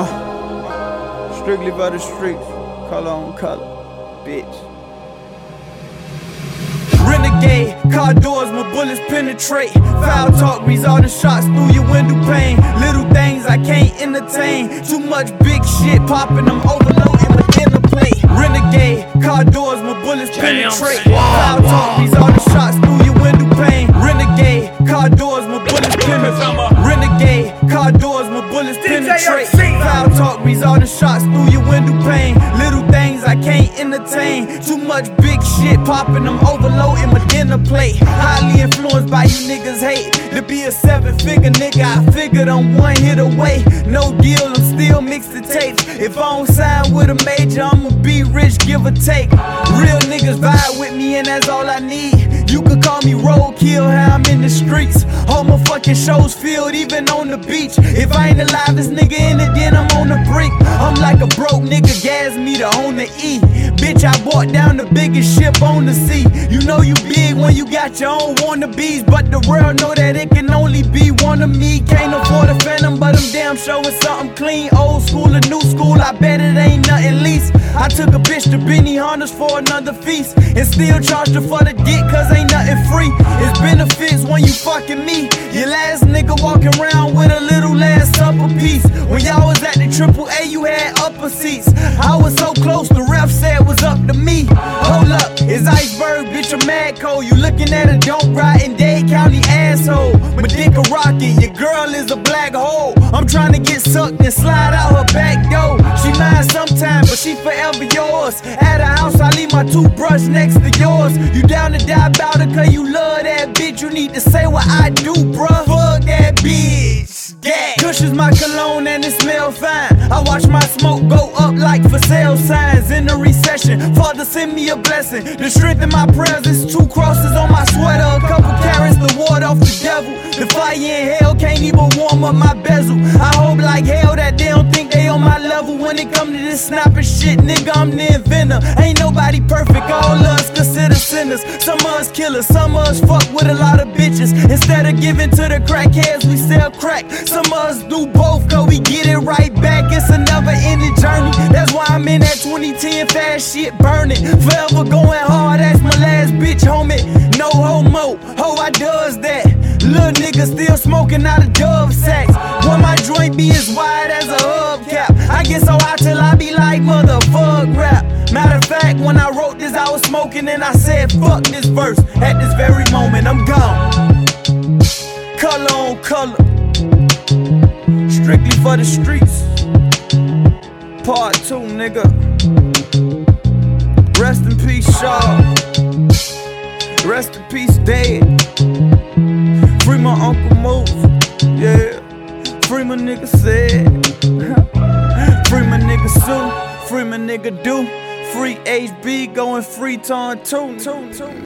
Uh, strictly for the streets, color on color, bitch. Renegade, car doors, my bullets penetrate. Foul talk, result in shots through your window pane. Little things I can't entertain. Too much big shit popping, I'm overloading my inner plate. Renegade, car doors, my bullets penetrate. Foul talk, result in doors, my bullets penetrate. Foul talk, result in shots through your window pane. Little things I can't entertain. Too much big shit popping, I'm overloading my dinner plate. Highly influenced by you niggas hate. To be a seven figure nigga, I figured I'm one hit away. No deal, I'm still mixing tapes. If I don't sign with a major, I'ma be rich, give or take. Real niggas vibe with me, and that's all I need. You could call me roadkill, how I'm in the streets. All my fucking shows filled, even on the beach. Ain't alive, this nigga in it, then I'm on the brink. I'm like a broke nigga, gas me to own the E. Bitch, I bought down the biggest ship on the sea. You know you big when you got your own wannabes, but the world know that it can only be one of me. Can't afford a phantom, but I'm damn sure it's something clean. Old school or new school, I bet it ain't nothing least. I took a bitch to Benny Hunters for another feast, and still charged her for the dick, cause ain't nothing free. It's benefits when you fucking me. Your last nigga walking around with a little last supper piece. When y'all was at the triple A, you had upper seats. I was so close, the ref said was up to me. Hold up, it's iceberg, bitch, I'm mad cold. You looking at a ride in Dade County asshole. My dick a rocket, your girl is a black hole. I'm trying to get sucked and slide out her back door. She mine sometime, but she forever yours. At her house, I leave my toothbrush next to yours. You down to die about it, cause you love that bitch. You need to say what I do, bruh. Fuck that bitch. Yeah. Kush is my cologne and it smell fine. I watch my smoke go up like for sale signs in the recession. Father, send me a blessing. The strength in my is two crosses on my sweater. A couple carats to ward off the devil. The fire in hell can't even warm up my bezel. I hope like hell that they don't think they on my level when it come to this snapping shit. Nigga, I'm the inventor. Ain't nobody perfect. All us consider sinners. Some of us killers. Some of us fuck with a lot of giving to the crackheads, we sell crack. Some of us do both, cause we get it right back. It's a never ending journey. That's why I'm in that 2010 fast shit burning. Forever going hard, that's my last bitch, homie. No homo, ho, I does that. Little nigga still smoking out of dove sacks. Boy, my joint be as wide as a hubcap. I get so high till I be like motherfuck rap. Matter of fact, when I wrote this, I was smoking and I said, fuck this verse. At this very moment, I'm gone. Color on color. Strictly for the streets. Part two, nigga. Rest in peace, Shaw. Rest in peace, dead. Free my Uncle Moose. Yeah. Free my nigga said. Free my nigga Sue. Free my nigga Do. Free HB going free two, two.